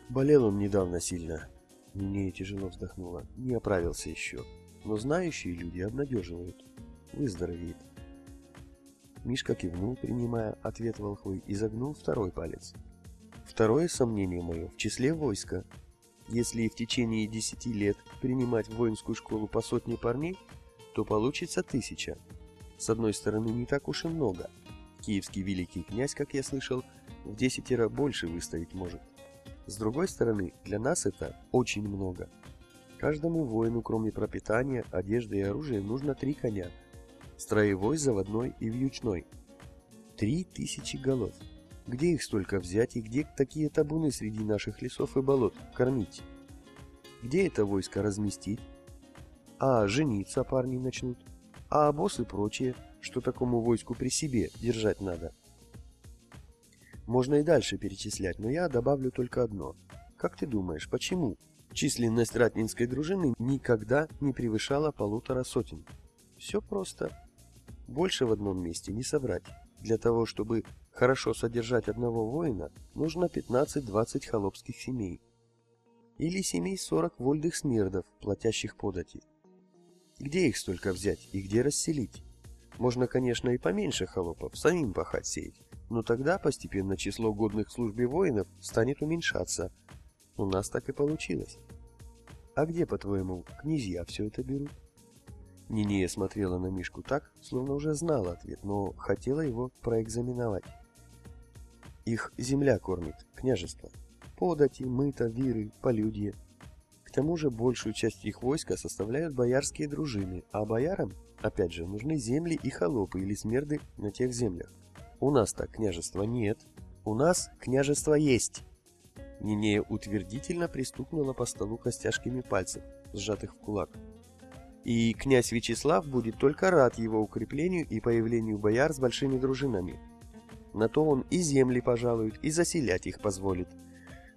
Болел он недавно сильно. Нинея тяжело вздохнула. Не оправился еще. Но знающие люди обнадеживают. Выздоровеет. Мишка кивнул, принимая ответ волхвы, и загнул второй палец. Второе сомнение мое в числе войска. Если в течение десяти лет принимать в воинскую школу по сотне парней, то получится тысяча. С одной стороны, не так уж и много, Киевский великий князь, как я слышал, в десятеро больше выставить может. С другой стороны, для нас это очень много. Каждому воину, кроме пропитания, одежды и оружия, нужно три коня. Строевой, заводной и вьючной. Три тысячи голов. Где их столько взять и где такие табуны среди наших лесов и болот кормить? Где это войско разместить? А жениться парни начнут. А обоз и прочее – что такому войску при себе держать надо. Можно и дальше перечислять, но я добавлю только одно. Как ты думаешь, почему численность ратнинской дружины никогда не превышала полутора сотен? Все просто. Больше в одном месте не собрать. Для того, чтобы хорошо содержать одного воина, нужно 15-20 холопских семей. Или семей 40 вольных смердов, платящих подати. Где их столько взять и где расселить? Можно, конечно, и поменьше холопов, самим пахать сеять, но тогда постепенно число годных службе воинов станет уменьшаться. У нас так и получилось. А где, по-твоему, князья все это берут? Нинея смотрела на Мишку так, словно уже знала ответ, но хотела его проэкзаменовать. Их земля кормит, княжество. Подати, мыто, виры, полюдье. К тому же большую часть их войска составляют боярские дружины, а боярам Опять же, нужны земли и холопы или смерды на тех землях. У нас так княжества нет. У нас княжество есть. Нинея утвердительно пристукнула по столу костяшками пальцев, сжатых в кулак. И князь Вячеслав будет только рад его укреплению и появлению бояр с большими дружинами. На то он и земли пожалует, и заселять их позволит.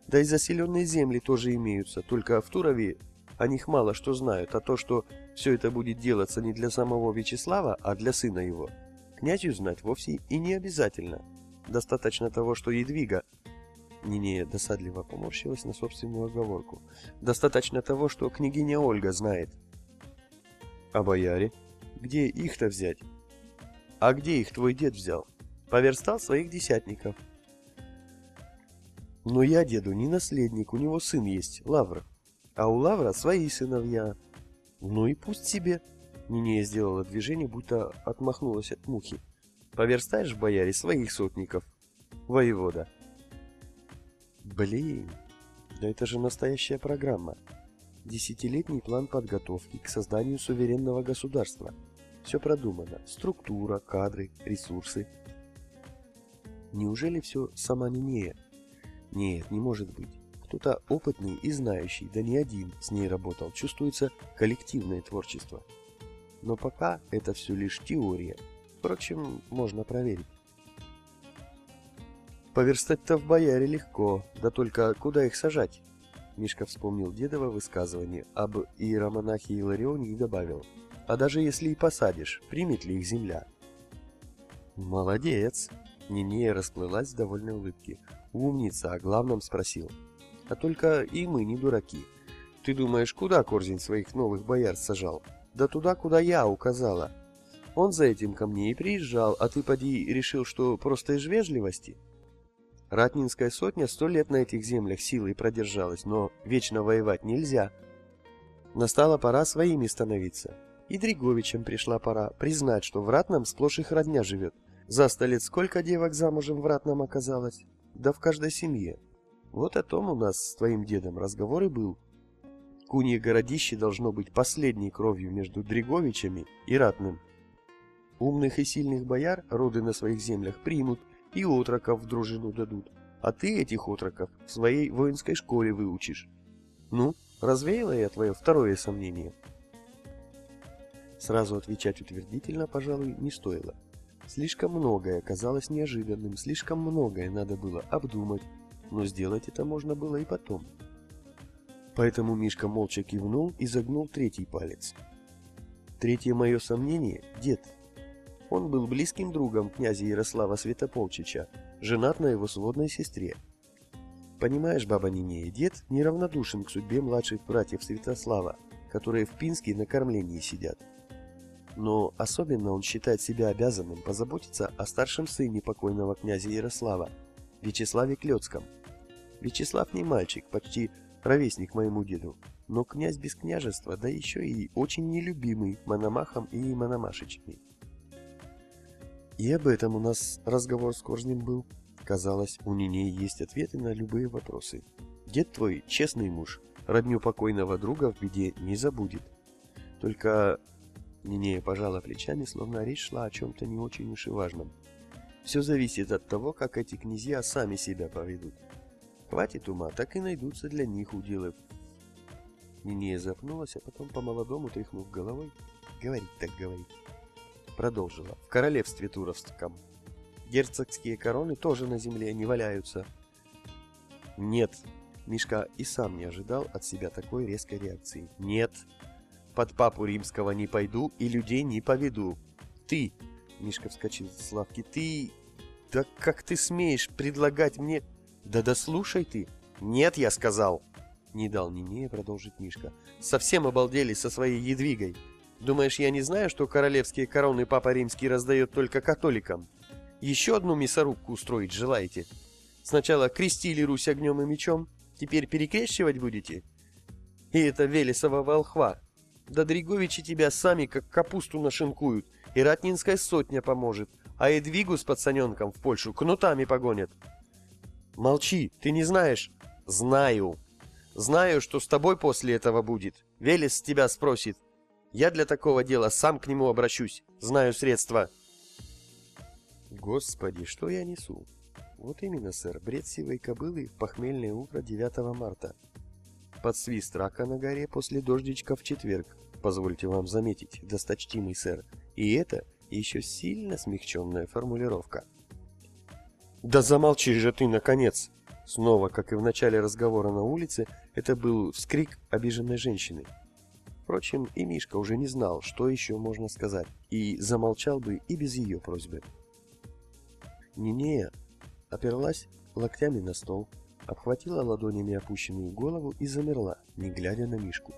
Да и заселенные земли тоже имеются, только в Турове о них мало что знают, а то, что все это будет делаться не для самого Вячеслава, а для сына его, князю знать вовсе и не обязательно. Достаточно того, что Едвига... Нинея досадливо поморщилась на собственную оговорку. Достаточно того, что княгиня Ольга знает. А бояре? где их-то взять? А где их твой дед взял? Поверстал своих десятников. Но я деду не наследник, у него сын есть, Лавр. А у Лавра свои сыновья. Ну и пусть себе. Нинея сделала движение, будто отмахнулась от мухи. Поверстаешь, бояре, своих сотников. Воевода. Блин, да это же настоящая программа. Десятилетний план подготовки к созданию суверенного государства. Все продумано. Структура, кадры, ресурсы. Неужели все сама Нинея? Нет, не может быть. Кто-то опытный и знающий, да не один, с ней работал. Чувствуется коллективное творчество. Но пока это все лишь теория. Впрочем, можно проверить. Поверстать-то в бояре легко, да только куда их сажать? Мишка вспомнил дедово высказывание об иеромонахе Иларионе и добавил. А даже если и посадишь, примет ли их земля? Молодец! Нинея расплылась в довольной улыбке. Умница, о главном спросил. А только и мы не дураки. Ты думаешь, куда Корзин своих новых бояр сажал? Да туда, куда я указала. Он за этим ко мне и приезжал, а ты, поди, решил, что просто из вежливости? Ратнинская сотня сто лет на этих землях силой продержалась, но вечно воевать нельзя. Настала пора своими становиться. И Дриговичам пришла пора признать, что в Ратном сплошь их родня живет. За сто лет сколько девок замужем в Ратном оказалось? Да в каждой семье. Вот о том у нас с твоим дедом разговор и был. Кунье городище должно быть последней кровью между Дриговичами и Ратным. Умных и сильных бояр роды на своих землях примут, и отроков в дружину дадут. А ты этих отроков в своей воинской школе выучишь. Ну, развеяла я твое второе сомнение? Сразу отвечать утвердительно, пожалуй, не стоило. Слишком многое казалось неожиданным, слишком многое надо было обдумать, но сделать это можно было и потом. Поэтому Мишка молча кивнул и загнул третий палец. Третье мое сомнение – дед. Он был близким другом князя Ярослава Святополчича, женат на его сводной сестре. Понимаешь, баба Нинея, дед неравнодушен к судьбе младших братьев Святослава, которые в Пинске на кормлении сидят. Но особенно он считает себя обязанным позаботиться о старшем сыне покойного князя Ярослава, Вячеславе Клёцком. Вячеслав не мальчик, почти ровесник моему деду, но князь без княжества, да еще и очень нелюбимый Мономахом и Мономашечкой. И об этом у нас разговор с Коржнем был. Казалось, у Ниней есть ответы на любые вопросы. Дед твой честный муж, родню покойного друга в беде не забудет. Только Нинея пожала плечами, словно речь шла о чем-то не очень уж и важном. Все зависит от того, как эти князья сами себя поведут. Хватит ума, так и найдутся для них уделы. Нинея запнулась, а потом по-молодому тряхнув головой, говорить так говорить. Продолжила. В королевстве Туровском. Герцогские короны тоже на земле не валяются. Нет. Мишка и сам не ожидал от себя такой резкой реакции. Нет. Под папу римского не пойду и людей не поведу. Ты, Мишка вскочил с лавки, ты... Да как ты смеешь предлагать мне... Да дослушай ты. Нет, я сказал. Не дал Нинея продолжить Мишка. Совсем обалдели со своей едвигой. Думаешь, я не знаю, что королевские короны Папа Римский раздает только католикам? Еще одну мясорубку устроить желаете? Сначала крестили Русь огнем и мечом, теперь перекрещивать будете? И это Велесова волхва. Да Дриговичи тебя сами как капусту нашинкуют, и Ратнинская сотня поможет, а Эдвигу с пацаненком в Польшу кнутами погонят. Молчи, ты не знаешь? Знаю. Знаю, что с тобой после этого будет. Велес тебя спросит, я для такого дела сам к нему обращусь. Знаю средства. Господи, что я несу? Вот именно, сэр, бред сивой кобылы в похмельное утро 9 марта. Под свист рака на горе после дождичка в четверг. Позвольте вам заметить, досточтимый сэр. И это еще сильно смягченная формулировка. Да замолчи же ты, наконец! Снова, как и в начале разговора на улице, это был вскрик обиженной женщины. Впрочем, и Мишка уже не знал, что еще можно сказать, и замолчал бы и без ее просьбы. Нинея оперлась локтями на стол, обхватила ладонями опущенную голову и замерла, не глядя на Мишку.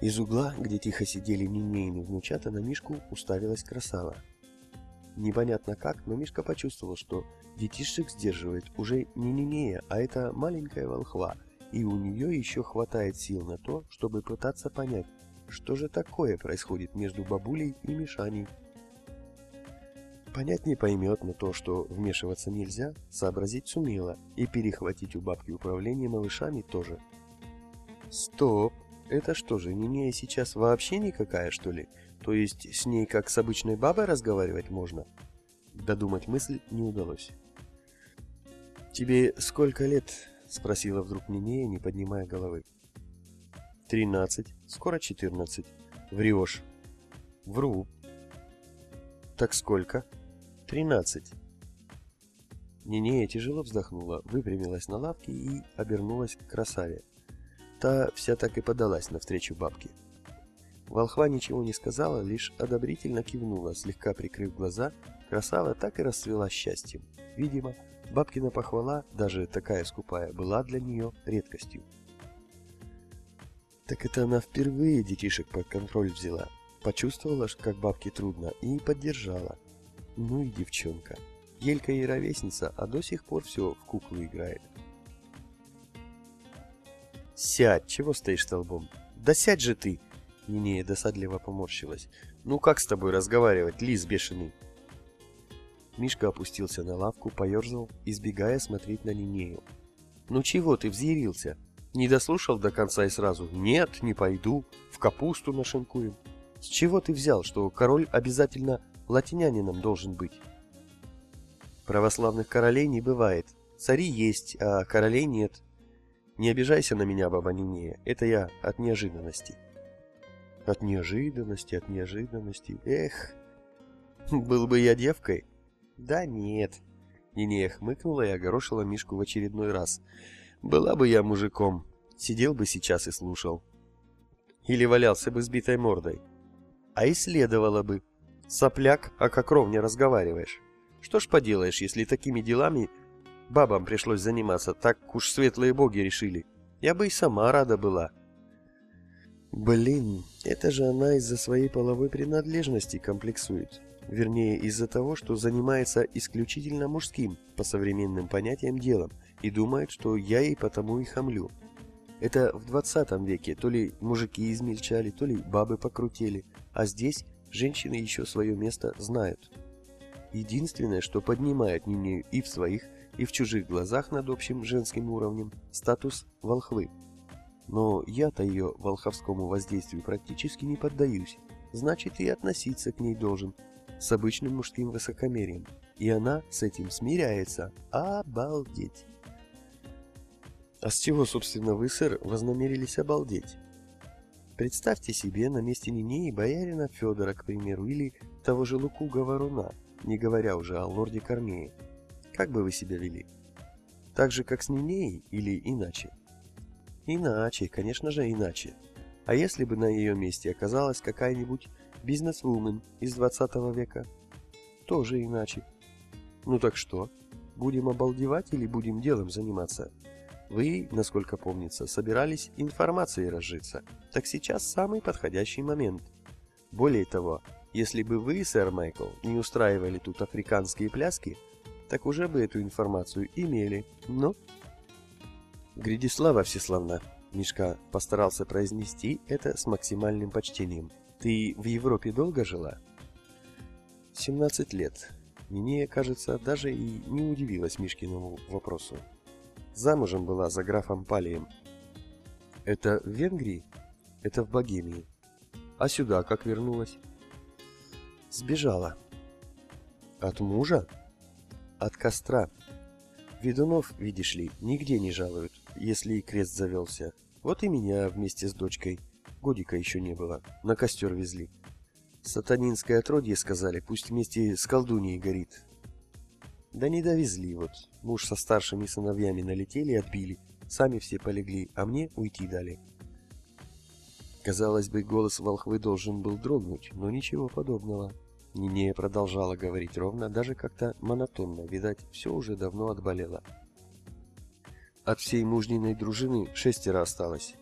Из угла, где тихо сидели Нинейны внучата, на Мишку уставилась красава. Непонятно как, но Мишка почувствовал, что детишек сдерживает уже не Нинея, а эта маленькая волхва, и у нее еще хватает сил на то, чтобы пытаться понять, что же такое происходит между бабулей и Мишаней. Понять не поймет, но то, что вмешиваться нельзя, сообразить сумела, и перехватить у бабки управление малышами тоже. Стоп! Это что же, Нинея сейчас вообще никакая, что ли? То есть с ней как с обычной бабой разговаривать можно? Додумать мысль не удалось. «Тебе сколько лет?» — спросила вдруг Нинея, не поднимая головы. «Тринадцать. Скоро четырнадцать. Врешь». «Вру». «Так сколько?» «Тринадцать». Нинея тяжело вздохнула, выпрямилась на лавке и обернулась к красаве. Та вся так и подалась навстречу бабке. Волхва ничего не сказала, лишь одобрительно кивнула, слегка прикрыв глаза. Красава так и расцвела счастьем. Видимо, бабкина похвала, даже такая скупая, была для нее редкостью. Так это она впервые детишек под контроль взяла. Почувствовала, как бабке трудно, и поддержала. Ну и девчонка. Елька ей ровесница, а до сих пор все в куклу играет. «Сядь! Чего стоишь столбом?» «Да сядь же ты!» Нинея досадливо поморщилась. «Ну как с тобой разговаривать, лис бешеный?» Мишка опустился на лавку, поерзал, избегая смотреть на Нинею. «Ну чего ты взъярился? Не дослушал до конца и сразу «Нет, не пойду, в капусту нашинкуем». С чего ты взял, что король обязательно латинянином должен быть?» «Православных королей не бывает. Цари есть, а королей нет. Не обижайся на меня, баба Нинея, это я от неожиданности. От неожиданности, от неожиданности. Эх, был бы я девкой. Да нет. Нинея хмыкнула и огорошила Мишку в очередной раз. Была бы я мужиком, сидел бы сейчас и слушал. Или валялся бы сбитой мордой. А и бы. Сопляк, а как ровня разговариваешь. Что ж поделаешь, если такими делами Бабам пришлось заниматься, так уж светлые боги решили. Я бы и сама рада была. Блин, это же она из-за своей половой принадлежности комплексует. Вернее, из-за того, что занимается исключительно мужским, по современным понятиям, делом, и думает, что я ей потому и хамлю. Это в 20 веке то ли мужики измельчали, то ли бабы покрутили, а здесь женщины еще свое место знают. Единственное, что поднимает Нинею и в своих, и в чужих глазах над общим женским уровнем статус волхвы. Но я-то ее волховскому воздействию практически не поддаюсь, значит и относиться к ней должен с обычным мужским высокомерием. И она с этим смиряется. Обалдеть! А с чего, собственно, вы, сэр, вознамерились обалдеть? Представьте себе на месте Нинеи боярина Федора, к примеру, или того же Луку Говоруна, не говоря уже о лорде Корнее. Как бы вы себя вели? Так же, как с Нинеей или иначе? Иначе, конечно же, иначе. А если бы на ее месте оказалась какая-нибудь бизнес-вумен из 20 века? Тоже иначе. Ну так что? Будем обалдевать или будем делом заниматься? Вы, насколько помнится, собирались информацией разжиться. Так сейчас самый подходящий момент. Более того, если бы вы, сэр Майкл, не устраивали тут африканские пляски, так уже бы эту информацию имели. Но... Гридислава Всеславна, Мишка постарался произнести это с максимальным почтением. Ты в Европе долго жила? 17 лет. Минея, кажется, даже и не удивилась Мишкиному вопросу. Замужем была за графом Палием. Это в Венгрии? Это в Богемии. А сюда как вернулась? Сбежала. От мужа? от костра. Ведунов, видишь ли, нигде не жалуют, если и крест завелся. Вот и меня вместе с дочкой. Годика еще не было. На костер везли. Сатанинское отродье, сказали, пусть вместе с колдуньей горит. Да не довезли вот. Муж со старшими сыновьями налетели и отбили. Сами все полегли, а мне уйти дали. Казалось бы, голос волхвы должен был дрогнуть, но ничего подобного. Нинея продолжала говорить ровно, даже как-то монотонно, видать, все уже давно отболело. От всей мужниной дружины шестеро осталось.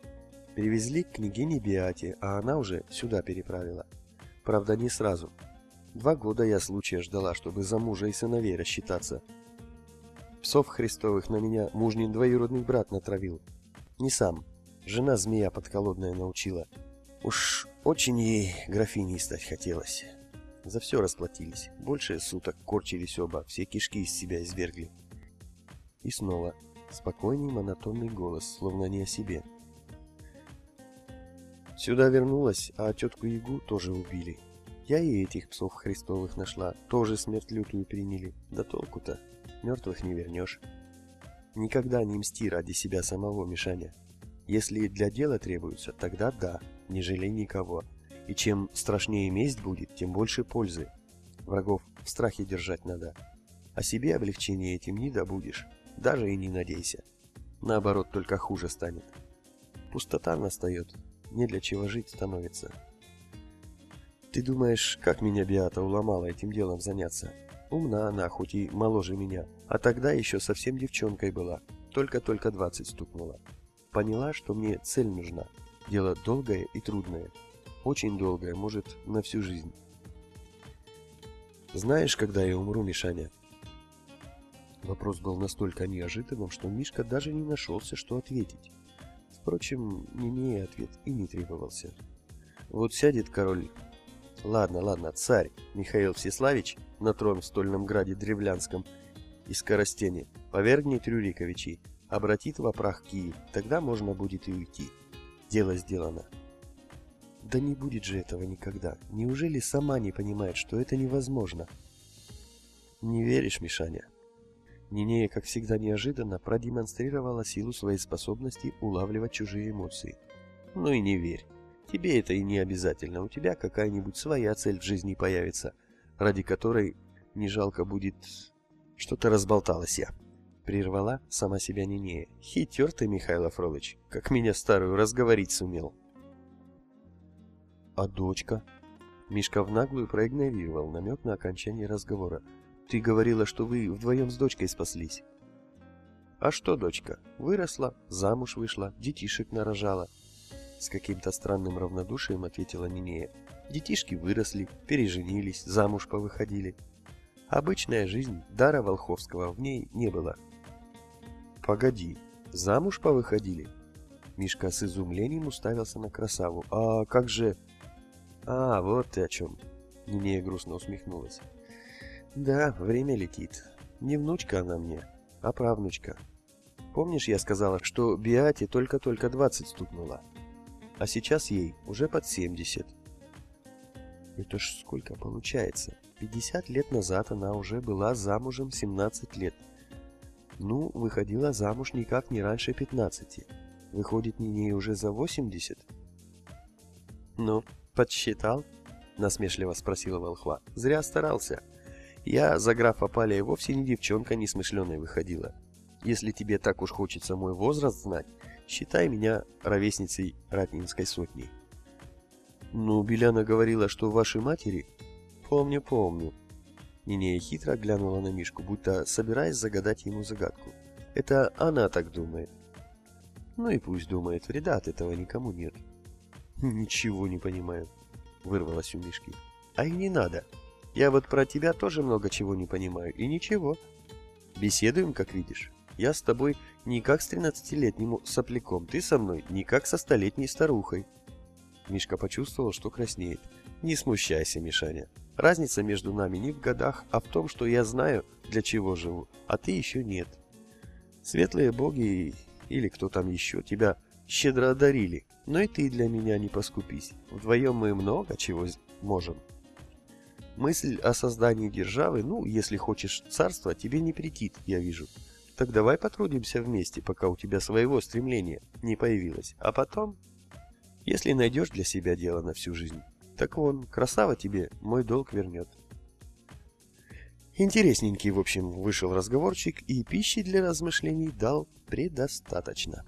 Привезли к княгине Биате, а она уже сюда переправила. Правда, не сразу. Два года я случая ждала, чтобы за мужа и сыновей рассчитаться. Псов Христовых на меня мужнин двоюродный брат натравил. Не сам. Жена змея подколодная научила. Уж очень ей графиней стать хотелось. За все расплатились. Больше суток корчились оба, все кишки из себя извергли. И снова спокойный монотонный голос, словно не о себе. Сюда вернулась, а тетку Ягу тоже убили. Я и этих псов христовых нашла, тоже смерть лютую приняли. Да толку-то, мертвых не вернешь. Никогда не мсти ради себя самого, Мишаня. Если для дела требуется, тогда да, не жалей никого. И чем страшнее месть будет, тем больше пользы. Врагов в страхе держать надо. А себе облегчения этим не добудешь, даже и не надейся. Наоборот, только хуже станет. Пустота настает, не для чего жить становится. Ты думаешь, как меня Биата уломала этим делом заняться? Умна она, хоть и моложе меня, а тогда еще совсем девчонкой была, только-только двадцать стукнула. Поняла, что мне цель нужна. Дело долгое и трудное. Очень долгое, может, на всю жизнь. Знаешь, когда я умру, Мишаня? Вопрос был настолько неожиданным, что Мишка даже не нашелся, что ответить. Впрочем, не мне ответ и не требовался. Вот сядет король... Ладно, ладно, царь Михаил Всеславич на трон в стольном граде древлянском и скоростени повергнет Рюриковичей обратит в прах Киев, тогда можно будет и уйти. Дело сделано. Да не будет же этого никогда. Неужели сама не понимает, что это невозможно? Не веришь, Мишаня? Нинея, как всегда неожиданно, продемонстрировала силу своей способности улавливать чужие эмоции. Ну и не верь. Тебе это и не обязательно. У тебя какая-нибудь своя цель в жизни появится, ради которой не жалко будет... Что-то разболталась я. Прервала сама себя Нинея. Хитер ты, Михаил Афролыч, как меня старую разговорить сумел. А дочка? Мишка в наглую проигнорировал намек на окончание разговора. Ты говорила, что вы вдвоем с дочкой спаслись. А что дочка? Выросла, замуж вышла, детишек нарожала. С каким-то странным равнодушием ответила Нинея. Детишки выросли, переженились, замуж повыходили. Обычная жизнь, дара Волховского в ней не было. Погоди, замуж повыходили? Мишка с изумлением уставился на красаву. А как же... А, вот ты о чем. Нинея грустно усмехнулась. Да, время летит. Не внучка она мне, а правнучка. Помнишь, я сказала, что Биате только-только 20 стукнула? А сейчас ей уже под 70. Это ж сколько получается? 50 лет назад она уже была замужем 17 лет. Ну, выходила замуж никак не раньше 15. Выходит, не ней уже за 80? Ну, подсчитал? Насмешливо спросила волхва. Зря старался. Я за графа Палия вовсе не девчонка несмышленая выходила. Если тебе так уж хочется мой возраст знать, считай меня ровесницей Ратнинской сотни. Ну, Беляна говорила, что вашей матери... Помню, помню, Нинея хитро глянула на Мишку, будто собираясь загадать ему загадку. Это она так думает. Ну и пусть думает, вреда от этого никому нет. Ничего не понимаю, вырвалось у Мишки. А и не надо. Я вот про тебя тоже много чего не понимаю, и ничего. Беседуем, как видишь. Я с тобой не как с тринадцатилетним сопляком, ты со мной не как со столетней старухой. Мишка почувствовал, что краснеет. Не смущайся, Мишаня. Разница между нами не в годах, а в том, что я знаю, для чего живу, а ты еще нет. Светлые боги или кто там еще тебя щедро одарили, но и ты для меня не поскупись. Вдвоем мы много чего можем. Мысль о создании державы, ну, если хочешь царства, тебе не претит, я вижу. Так давай потрудимся вместе, пока у тебя своего стремления не появилось. А потом, если найдешь для себя дело на всю жизнь, так вон, красава тебе мой долг вернет. Интересненький, в общем, вышел разговорчик, и пищи для размышлений дал предостаточно.